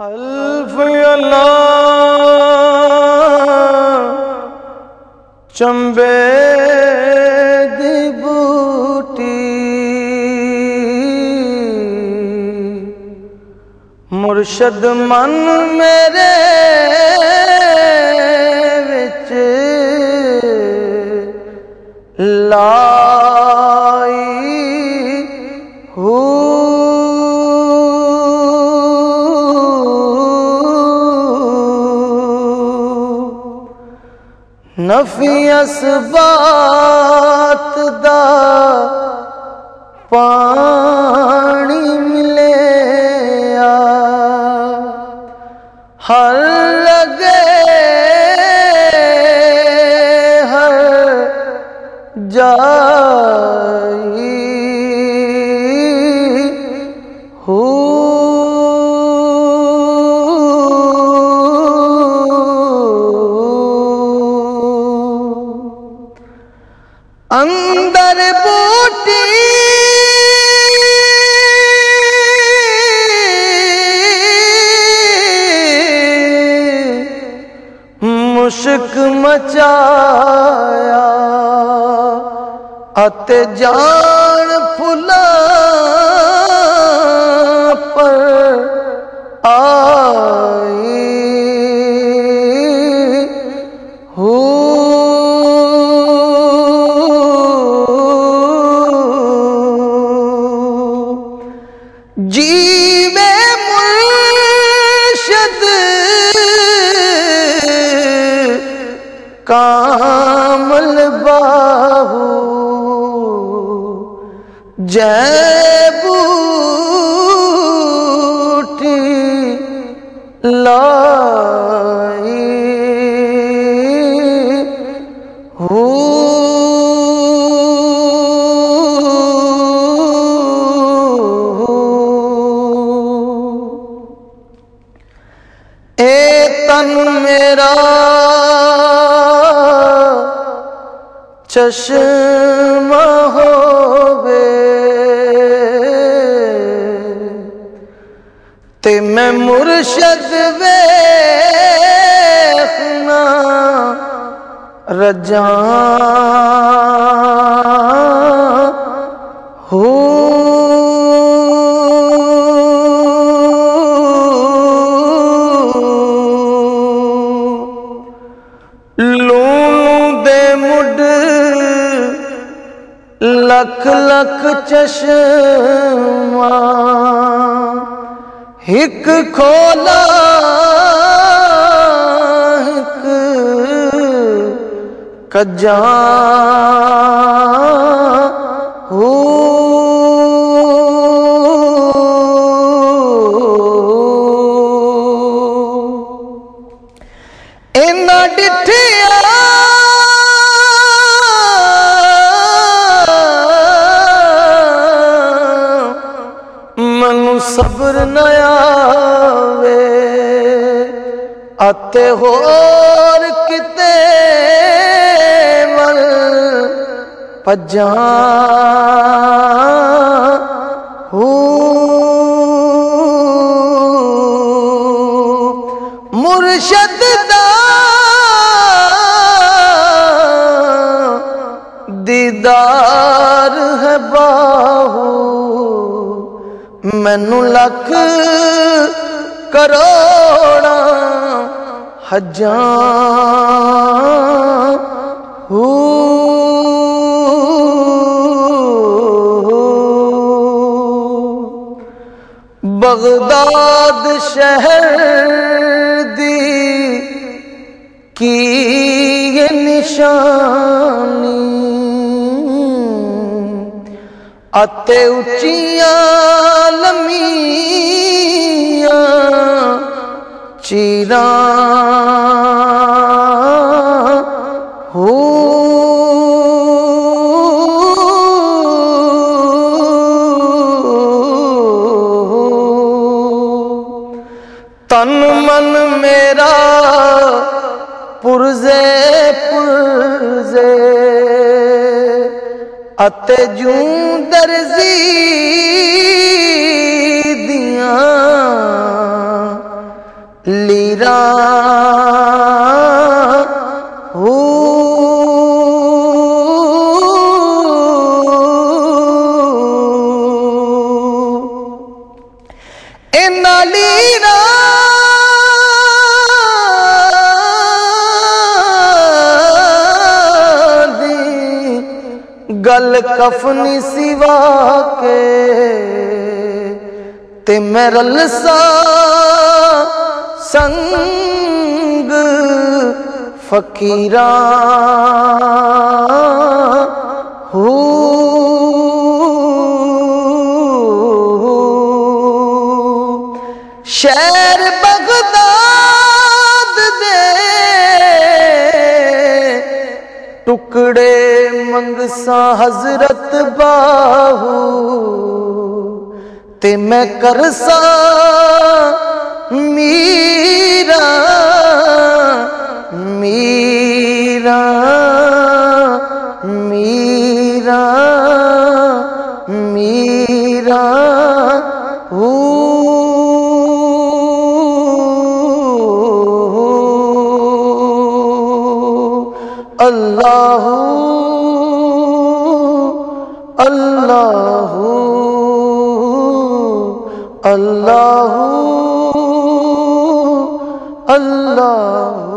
الف اللہ چمبے دی بوٹی مرشد من میرے ਨਫੀ ਅਸਬਾਤ ਦਾ ਪਾਣੀ ਮਿਲੇ ਹਰ ਲਗੇ ਹਰ ਜਾ مشک مچایا ات جان پھلا بوٹی لائی۔ ہو اے تن میرا چشمہ ہووے میں مرشد ویخنا رجاں ہو۔ دے مڈ لکھ لکھ چشمہ۔ ہک کھولا ہک کجاں ہو اینا ڈٹھیا ਸਬਰ ਨਾ ਆਵੇ। ਅਤੇ ਹੋਰ ਕਿਤੇ ਮਨ ਭਜਾਂ। ਹੂ مینو لکھ کروڑا حجاں ہو بغداد شہر دی کی یہ نشانی اتے اچیاں لمیاں چیراں ہو تن من میرا پرزے پرزے اتے جوں درزی گل کفنی سوا کے تے میرل سا سنگ فقیران ہو شہر بغداد دے ٹکڑے منگسا حضرت باہو تے میں کرسا میرا میرا میرا میرا اللہ اللہ اللہ